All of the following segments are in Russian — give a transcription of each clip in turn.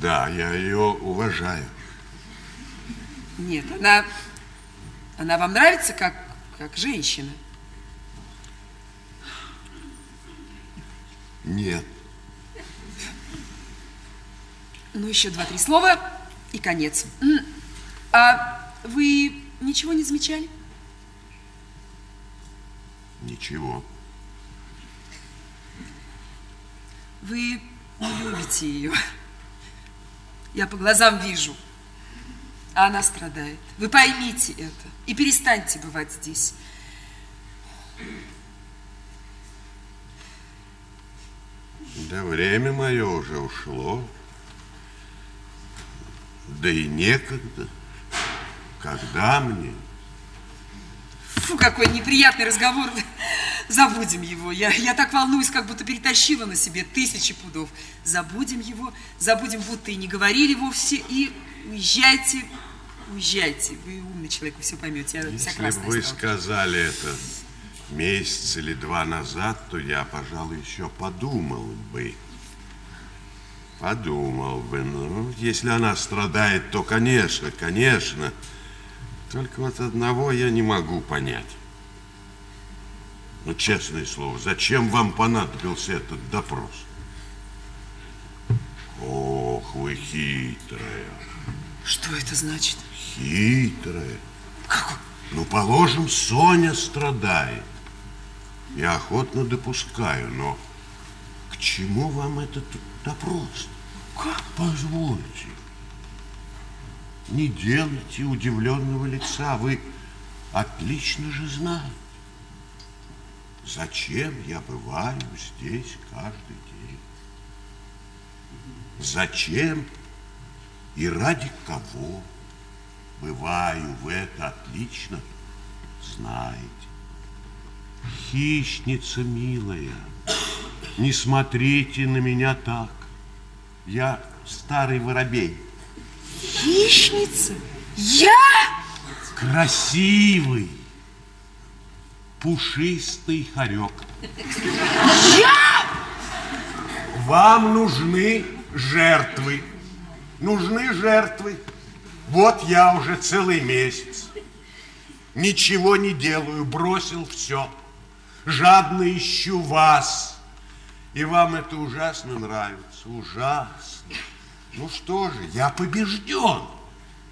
Да, я ее уважаю. Нет, она, она вам нравится как, как женщина? Нет. Ну, еще два-три слова и конец. А вы ничего не замечали? Ничего. Вы не любите ее. Я по глазам вижу. А она страдает. Вы поймите это. И перестаньте бывать здесь. Да время мое уже ушло. Да и некогда. Когда мне? Фу, какой неприятный разговор. Забудем его. Я, я так волнуюсь, как будто перетащила на себе тысячи пудов. Забудем его, забудем, будто и не говорили вовсе, и уезжайте, уезжайте. Вы умный человек, вы все поймете. Я Если бы вы стала. сказали это месяц или два назад, то я, пожалуй, еще подумал бы. Подумал бы. Ну, если она страдает, то, конечно, конечно. Только вот одного я не могу понять. Ну, честное слово, зачем вам понадобился этот допрос? Ох, вы хитрая. Что это значит? Хитрая. Как? Ну, положим, Соня страдает. Я охотно допускаю, но к чему вам этот допрос? Как? Позвольте. Не делайте удивленного лица. Вы отлично же знаете, зачем я бываю здесь каждый день. Зачем и ради кого бываю, вы это отлично знаете. Хищница милая, не смотрите на меня так. Я старый воробей. Хищница? Я? Красивый, пушистый хорек. Я? Вам нужны жертвы. Нужны жертвы. Вот я уже целый месяц. Ничего не делаю, бросил все. Жадно ищу вас. И вам это ужасно нравится, ужасно. Ну что же, я побежден.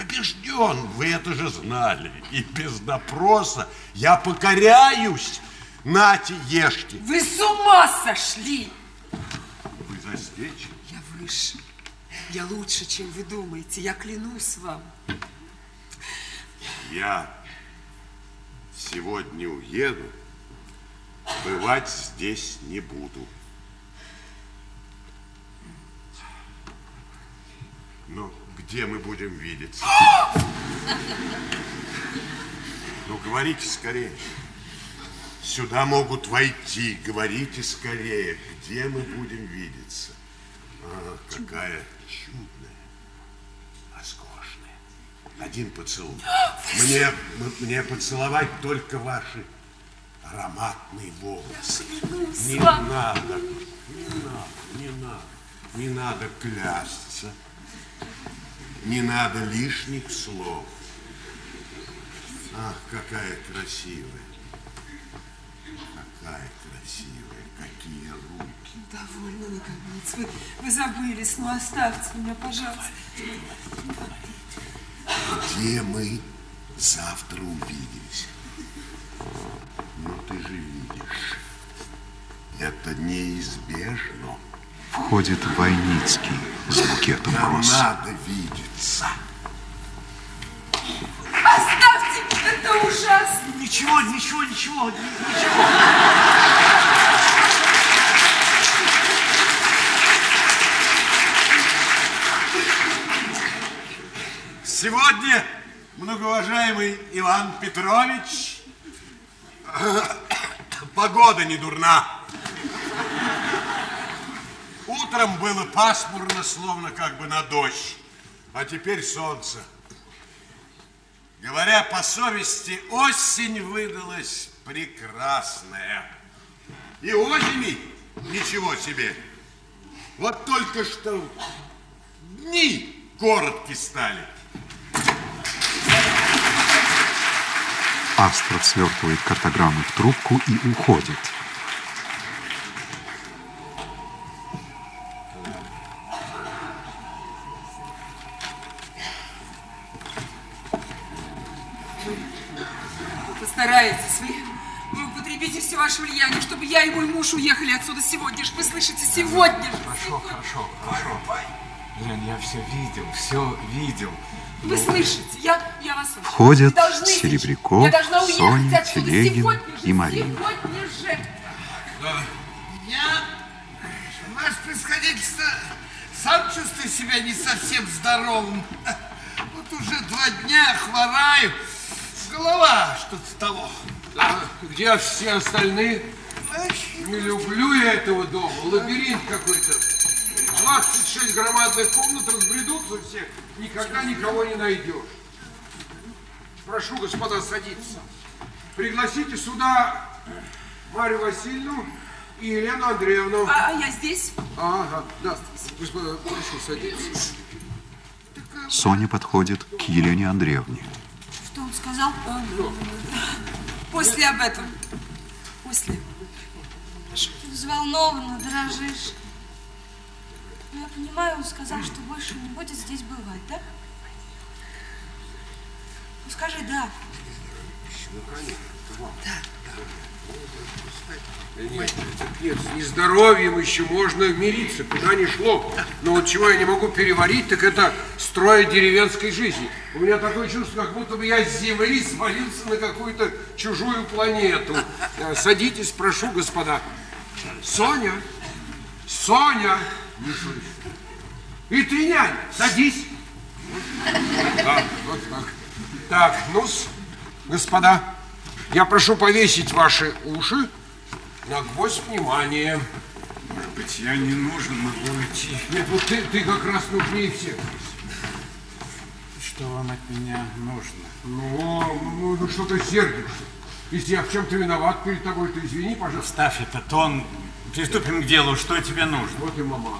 Побежден, вы это же знали. И без допроса я покоряюсь. Нате, ешьте. Вы с ума сошли! Вы засечь? Я выше. Я лучше, чем вы думаете. Я клянусь вам. Я сегодня уеду. Бывать здесь не буду. Ну, где мы будем видеться? ну, говорите скорее. Сюда могут войти. Говорите скорее, где мы будем видеться. А, какая чудная, роскошная. Один поцелуй. Мне, мне поцеловать только ваши ароматные волосы. Не надо, не надо, не надо, не надо клясться. Не надо лишних слов. Ах, какая красивая. Какая красивая, какие руки. Довольно, наконец. Вы, вы забылись, ну оставьте меня, пожалуйста. Где мы завтра увидимся? Ну, ты же видишь, это неизбежно. Входит Войницкий с букетом Нам роз. надо видеться. Оставьте, это ужасно. Ничего, ничего, ничего, ничего. Сегодня, многоуважаемый Иван Петрович, погода не дурна. Утром было пасмурно, словно как бы на дождь, а теперь солнце. Говоря по совести, осень выдалась прекрасная. И осени ничего себе. Вот только что дни коротки стали. Астров свертывает картограммы в трубку и уходит. Сегодня же. Вы слышите, сегодня же. Хорошо, хорошо, хорошо. Лен, я все видел, все видел. Вы слышите, я, я вас слышу. Входят Серебряков, Я должна уехать Соня, отсюда Телегин сегодня же, и Марина. Сегодня же. Я, ваше происходительство, сам чувствую себя не совсем здоровым. Вот уже два дня хвораю. Голова что-то того. А где все остальные? Не люблю я этого дома. Лабиринт какой-то. 26 громадных комнат разбредутся все. Никогда никого не найдешь. Прошу, господа, садиться. Пригласите сюда Марию Васильевну и Елену Андреевну. А, а я здесь? Ага, да. Господа, прошу, садиться. Соня подходит к Елене Андреевне. Что он сказал? После об этом. После. Взволнованно дрожишь. Ну, я понимаю, он сказал, что больше не будет здесь бывать, да? Ну, скажи «да». Нет, нет, с нездоровьем еще можно мириться, куда ни шло. Но вот чего я не могу переварить, так это строя деревенской жизни. У меня такое чувство, как будто бы я с земли свалился на какую-то чужую планету. Садитесь, прошу, господа. Соня, Соня, не слышу. И ты, нянь, садись. Так, вот так. Так, ну господа, я прошу повесить ваши уши на гвоздь внимания. Может быть, я не нужен, могу уйти. Нет, вот ты, ты как раз нужнее всех. Что вам от меня нужно? Ну, ну, ну что ты сердишься? Если я в чем-то виноват перед тобой, то извини, пожалуйста. Ставь этот тон. Приступим к делу. Что тебе нужно? Вот и мама.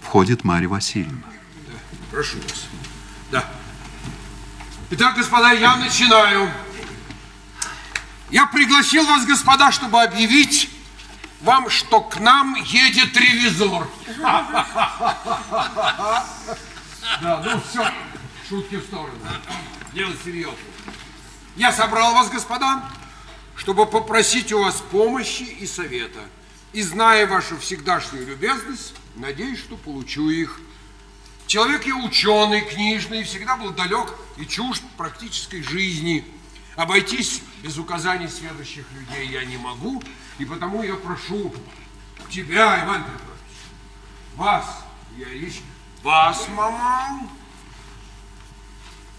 Входит Марья Васильевна. Прошу вас. Да. Итак, господа, я начинаю. Я пригласил вас, господа, чтобы объявить вам, что к нам едет ревизор. Да, ну все, шутки в сторону. Дело серьезное. Я собрал вас, господа, чтобы попросить у вас помощи и совета. И зная вашу всегдашнюю любезность, надеюсь, что получу их. Человек я ученый, книжный, всегда был далек и чужд практической жизни. Обойтись без указаний следующих людей я не могу, и потому я прошу тебя, Иван Петрович, вас, я речь, вас, мама.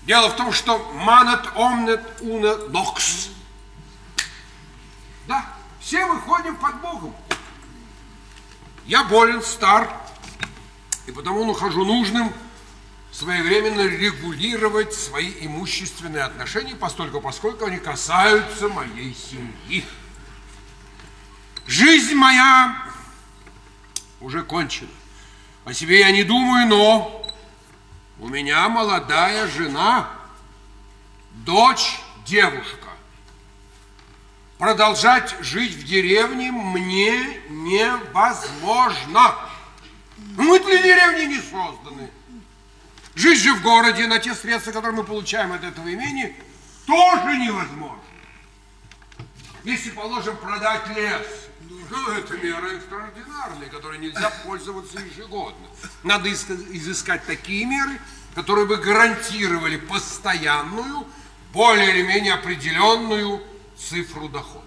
Дело в том, что манат омнет уна нокс. Да, все мы ходим под Богом. Я болен, стар, и потому нахожу нужным своевременно регулировать свои имущественные отношения, постольку, поскольку они касаются моей семьи. Жизнь моя уже кончена. О себе я не думаю, но у меня молодая жена, дочь, девушка. Продолжать жить в деревне мне невозможно. Мы для деревни не созданы. Жить же в городе на те средства, которые мы получаем от этого имени, тоже невозможно. Если, положим, продать лес, ну, это мера экстраординарная, которой нельзя пользоваться ежегодно. Надо изыскать такие меры, которые бы гарантировали постоянную, более или менее определенную цифру дохода.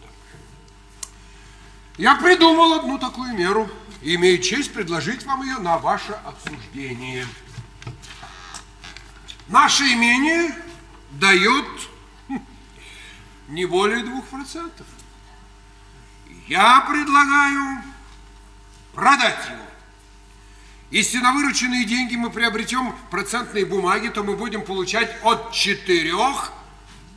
Я придумал одну такую меру и имею честь предложить вам ее на ваше обсуждение. Наше имение дает не более двух процентов. Я предлагаю продать его. Если на вырученные деньги мы приобретем процентные бумаги, то мы будем получать от 4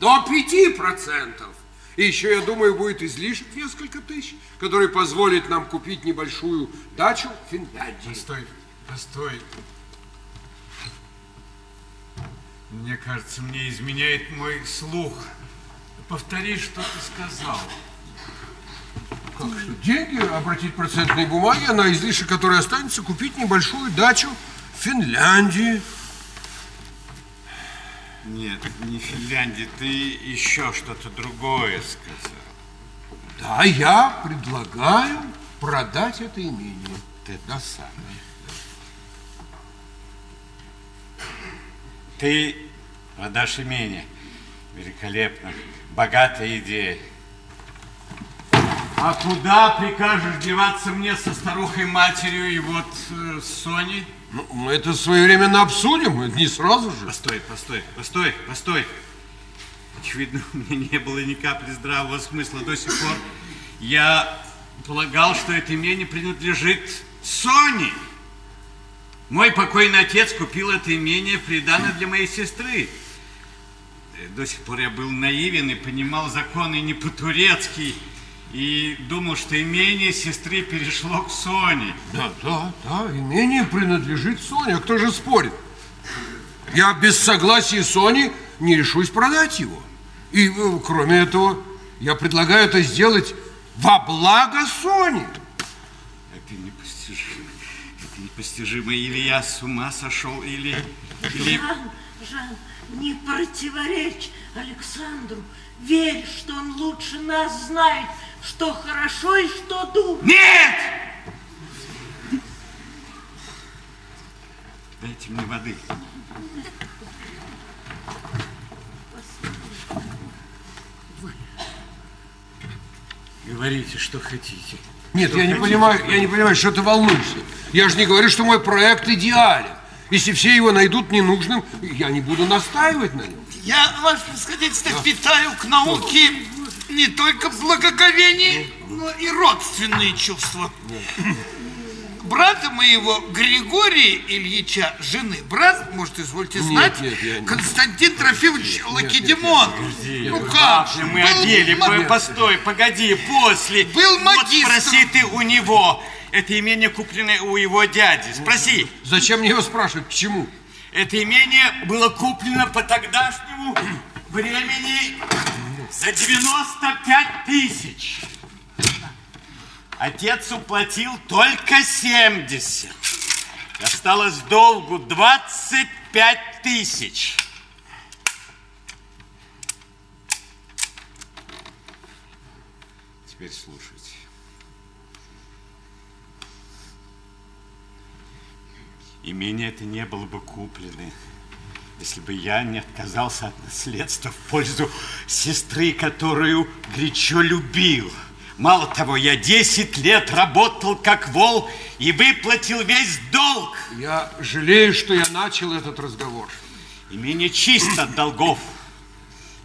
до 5 процентов. И еще, я думаю, будет излишек несколько тысяч, который позволит нам купить небольшую дачу в Финляндии. Постой, постой. Мне кажется, мне изменяет мой слух. Повтори, что ты сказал. Как что? Деньги, обратить процентные бумаги, а на излишек, который останется, купить небольшую дачу в Финляндии. Нет, не Финляндия, ты еще что-то другое сказал. Да, я предлагаю продать это имение. Ты Да. самое. Ты продашь имение. Великолепно. Богатая идея. А куда прикажешь деваться мне со старухой-матерью и вот э, с Соней? Ну, мы это своевременно обсудим, это не сразу же. Постой, постой, постой, постой. Очевидно, у меня не было ни капли здравого смысла до сих пор. Я полагал, что это имение принадлежит Соне. Мой покойный отец купил это имение в приданое для моей сестры. До сих пор я был наивен и понимал законы не по-турецки. И думал, что имение сестры перешло к Соне. Да, да, да, имение принадлежит Соне, а кто же спорит? Я без согласия Сони не решусь продать его. И, э, кроме этого, я предлагаю это сделать во благо Сони. Это непостижимо. Это непостижимо. Или я с ума сошел, или... или... Жан, Жан, не противоречь Александру. Верь, что он лучше нас знает, что хорошо и что дурно. Нет! Дайте мне воды. Говорите, что хотите. Нет, я не понимаю, я не понимаю, что ты волнуешься. Я же не говорю, что мой проект идеален. Если все его найдут ненужным, я не буду настаивать на нем. Я, ваше происходительство, питаю к науке не только благоговение, но и родственные чувства. Брата моего Григория Ильича, жены, брат, может, извольте знать, нет, я не- Константин Трофимович Лакедемон. Ну как же, мы одели, постой, погоди, после. Был Вот магистром. спроси ты у него. Это имение куплено у его дяди. Спроси. Зачем мне его спрашивать? К чему? Это имение было куплено по тогдашнему времени за 95 тысяч. Отец уплатил только 70. Осталось долгу 25 тысяч. Теперь слушайте. Имение это не было бы куплено, если бы я не отказался от наследства в пользу сестры, которую горячо любил. Мало того, я 10 лет работал как вол и выплатил весь долг. Я жалею, что я начал этот разговор. Имение чисто от долгов.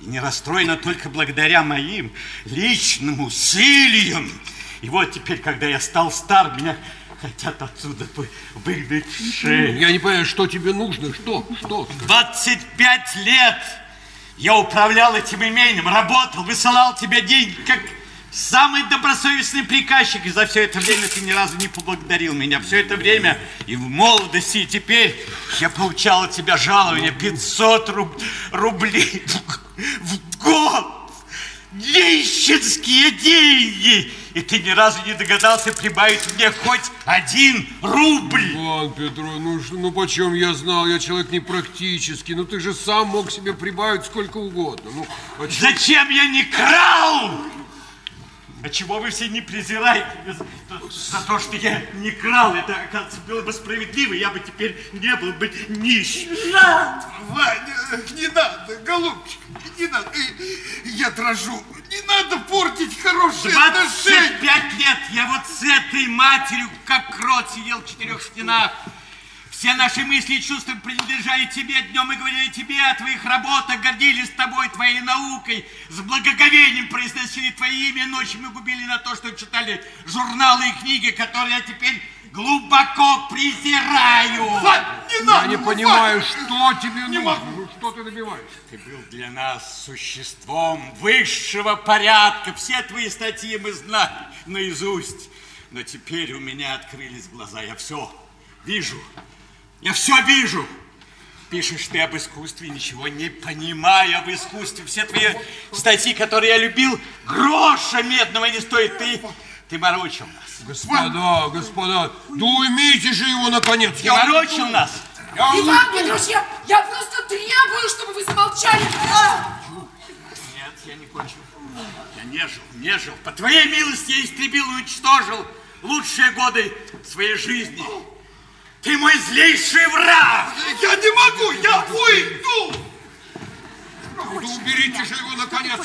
И не расстроено только благодаря моим личным усилиям. И вот теперь, когда я стал стар, меня хотят отсюда вы- выгнать шею. Я не понимаю, что тебе нужно, что, что? 25 лет я управлял этим имением, работал, высылал тебе деньги, как самый добросовестный приказчик. И за все это время ты ни разу не поблагодарил меня. Все это время и в молодости, и теперь я получал от тебя жалование 500 руб- рублей в год. Нищенские деньги! И ты ни разу не догадался прибавить мне хоть один рубль. Иван Петрович, ну, ну почем я знал, я человек непрактический, ну ты же сам мог себе прибавить сколько угодно. Ну, о чем- Зачем я не крал? А чего вы все не презираете за, то, что я не крал? Это, оказывается, было бы справедливо, я бы теперь не был бы нищим. Жан, Ваня, не надо, голубчик, не надо. Я дрожу. Не надо портить хорошие отношения. 25 лет я вот с этой матерью, как крот, сидел в четырех стенах. Все наши мысли и чувства принадлежали тебе днем и говорили тебе о твоих работах, гордились тобой, твоей наукой, с благоговением произносили твои имя, ночью мы губили на то, что читали журналы и книги, которые я теперь глубоко презираю. Вань, не надо. Я не ну, понимаю, Ваня. что тебе Не нужно, могу. ну что ты добиваешься? Ты был для нас существом высшего порядка. Все твои статьи мы знали наизусть. Но теперь у меня открылись глаза. Я все вижу. Я все вижу. Пишешь ты об искусстве, ничего не понимая об искусстве. Все твои статьи, которые я любил, гроша медного не стоит. Ты, ты морочил нас. Господа, господа, да уймите же его, наконец. Ты морочил нас. Я Иван Петрович, я, я просто требую, чтобы вы замолчали. А! Нет, я не кончил. Я не жил, не жил. По твоей милости я истребил и уничтожил лучшие годы своей жизни. Ты мой злейший враг! Я не могу, я уйду! Да уберите же его, наконец.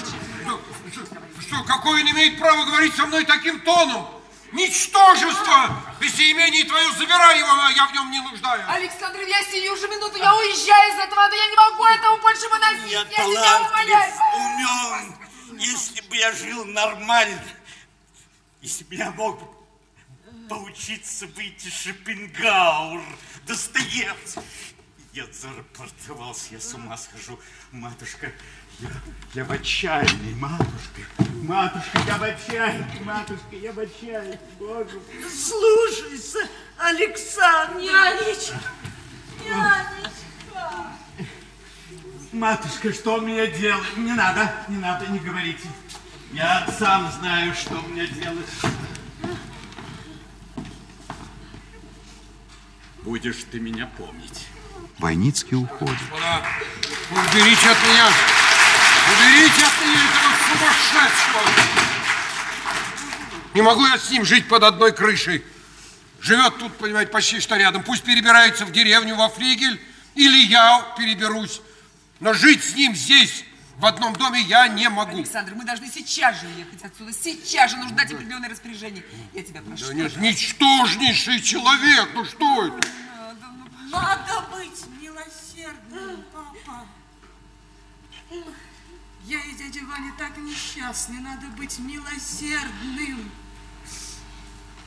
Что, какой он имеет право говорить со мной таким тоном? Ничтожество! Местоимение твое, забирай его, а я в нем не нуждаюсь. Александр, я сию же минуту, я уезжаю из этого ада, я не могу этого больше выносить. Я Я, талантлив, умоляю. умен. Если бы я жил нормально, если бы я мог поучиться выйти Шопенгауэр, Достоевский. Я зарапортовался, я с ума схожу. Матушка, я, я в отчаянии, матушка. Матушка, я в отчаянии, матушка, я в отчаянии. Боже. Слушайся, Александр. Нянечка, нянечка. Матушка, что мне делать? Не надо, не надо, не говорите. Я сам знаю, что мне делать. Будешь ты меня помнить. Войницкий уходит. Господа, уберите от меня, уберите от меня этого сумасшедшего. Не могу я с ним жить под одной крышей. Живет тут, понимаете, почти что рядом. Пусть перебирается в деревню, во флигель, или я переберусь. Но жить с ним здесь, в одном доме, я не могу. Александр, мы должны сейчас же уехать отсюда. Сейчас же нужно дать определенное распоряжение. Я тебя прошу. Да нет, ничтожнейший человек, ну что это? Надо быть милосердным, папа. Я и дядя Ваня так несчастны, надо быть милосердным.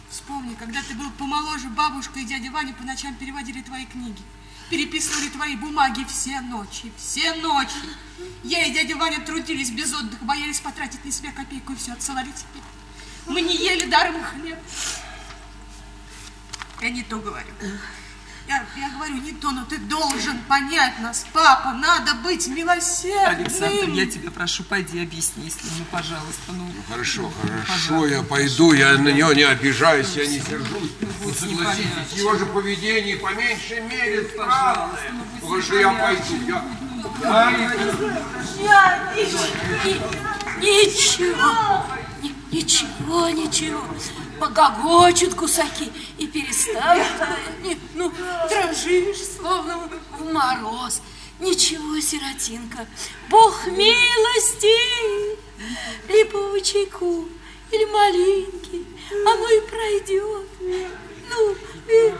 Вспомни, когда ты был помоложе, бабушка и дядя Ваня по ночам переводили твои книги. Переписывали твои бумаги все ночи, все ночи. Я и дядя Ваня трудились без отдыха, боялись потратить на себя копейку и все отсылали тебе. Мы не ели даром хлеб. Я не то говорю. Я, я говорю не то, но ты должен понять нас, папа. Надо быть милосердным. Александр, я тебя прошу, пойди объясни, если ну, пожалуйста, ну. Хорошо, хорошо, я пойду, я на него не обижаюсь, я не сержусь. Вот согласитесь, его же поведение по меньшей мере странное. Лучше я пойду, я... Нянечка, ничего, ни- ничего, ничего. Погогочут кусаки и перестанут таять. Ну, дрожишь, словно в- мороз. Ничего, сиротинка, Бог милости, липового чайку или малинки, оно и пройдет. Ну, э,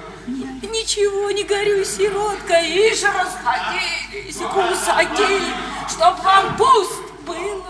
ничего, не горюй, сиротка, ишь расходились кусаки, чтоб вам пуст было.